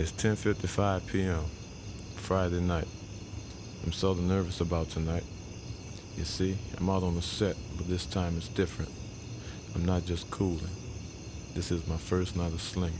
It's 10:55 p.m. Friday night. I'm so nervous about tonight. You see, I'm out on the set, but this time it's different. I'm not just cooling. This is my first night of slinging.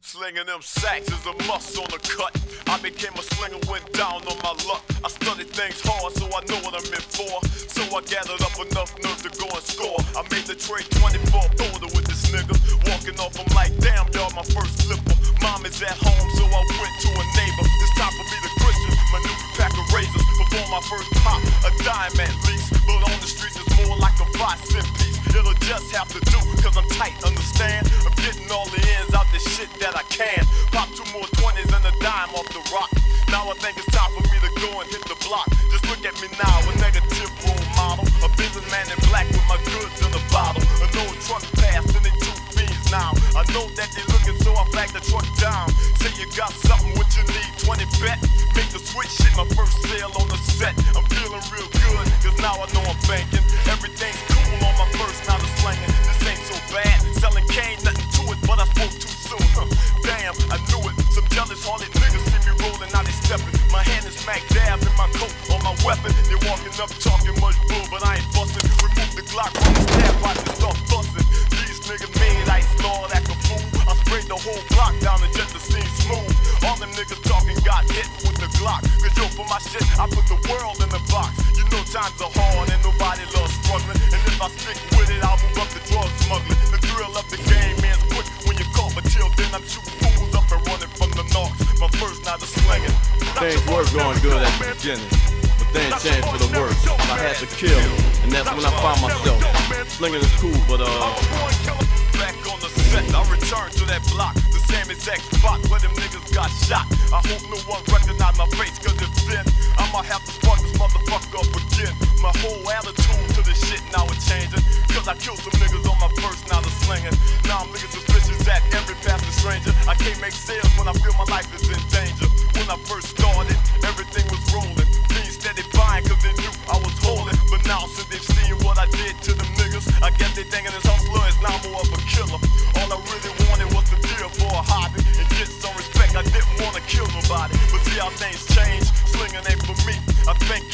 slinging. Them sacks is a must on the cut. I became a slinger, went down on my luck. I studied things hard, so I know what I'm in for. So I gathered up enough nerve to go and score. I made the trade 24 border with this nigga. Walking off, I'm like, damn, y'all, my first flipper. Mom is at home, so I went to a neighbor. It's time for me to Christian, my new pack of razors. Before my first pop, a dime at least. But on the streets, it's more like a five cent piece. It'll just have to do, cause I'm tight, understand? I'm getting all the ends out the shit that I can. Pop two more 20s and a dime off the rock. Now I think it's time for me to go and hit the block. Just look at me now, a negative role model. A businessman in black with my goods in a bottle. An old truck passed and they two fiends now. I know that they flag the truck down. Say you got something, what you need, 20 bet. Make the switch shit, my first sale on the set. I'm feeling real good, cause now I know I'm banking. Everything's cool on my first night of slanging. This ain't so bad. Selling cane, nothing to it, but I spoke too soon. Huh. Damn, I knew it. Some jealous hearted niggas see me rolling, now they stepping. My hand is smack dab in my coat on my weapon. They walking up talking much bull, but I ain't busting. Remove the Glock from the stab, watch world in the box. You know times are hard and nobody loves struggling. And if I stick with it, I'll move up the drug smuggling. The thrill of the game ends quick when you caught, but till then I'm shooting fools up and running from the knocks. My first night of slinging. Things were going good at the beginning, but then changed for the worse. I had to kill, and that's when I found myself. Slinging is cool, but uh, Back on the set, I return to that block. The same exact spot where them niggas got shot. I hope no one recognize my face, cause if then, I might have to motherfucker again. My whole attitude to this shit now is changing. Cause I killed some niggas on my first night of slinging. Now I'm looking suspicious at every passing stranger. I can't make sales when I feel my life is in danger. When I first started, everything was rolling. Fiends steady buying cause they knew I was holding. But now since they've seen what I did to them niggas, I guess they thinking this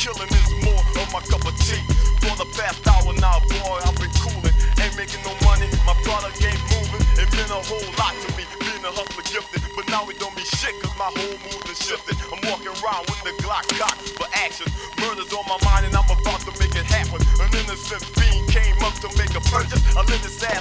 killing is more of my cup of tea. For the past hour now, boy, I've been cooling. Ain't making no money, my product ain't moving. It meant a whole lot to me, being a hustler gifted. But now it don't mean shit, cause my whole mood is shifted. I'm walking around with the Glock cocked for action. Murder's on my mind and I'm about to make it happen. An innocent fiend came up to make a purchase. I lit his ass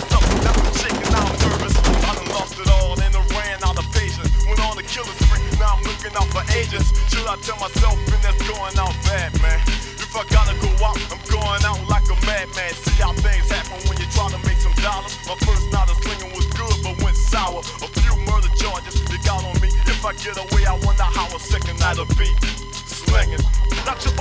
My first night of slinging was good, but went sour. A few murder charges they got on me. If I get away, I wonder how a second night'll be. Slinging. Not your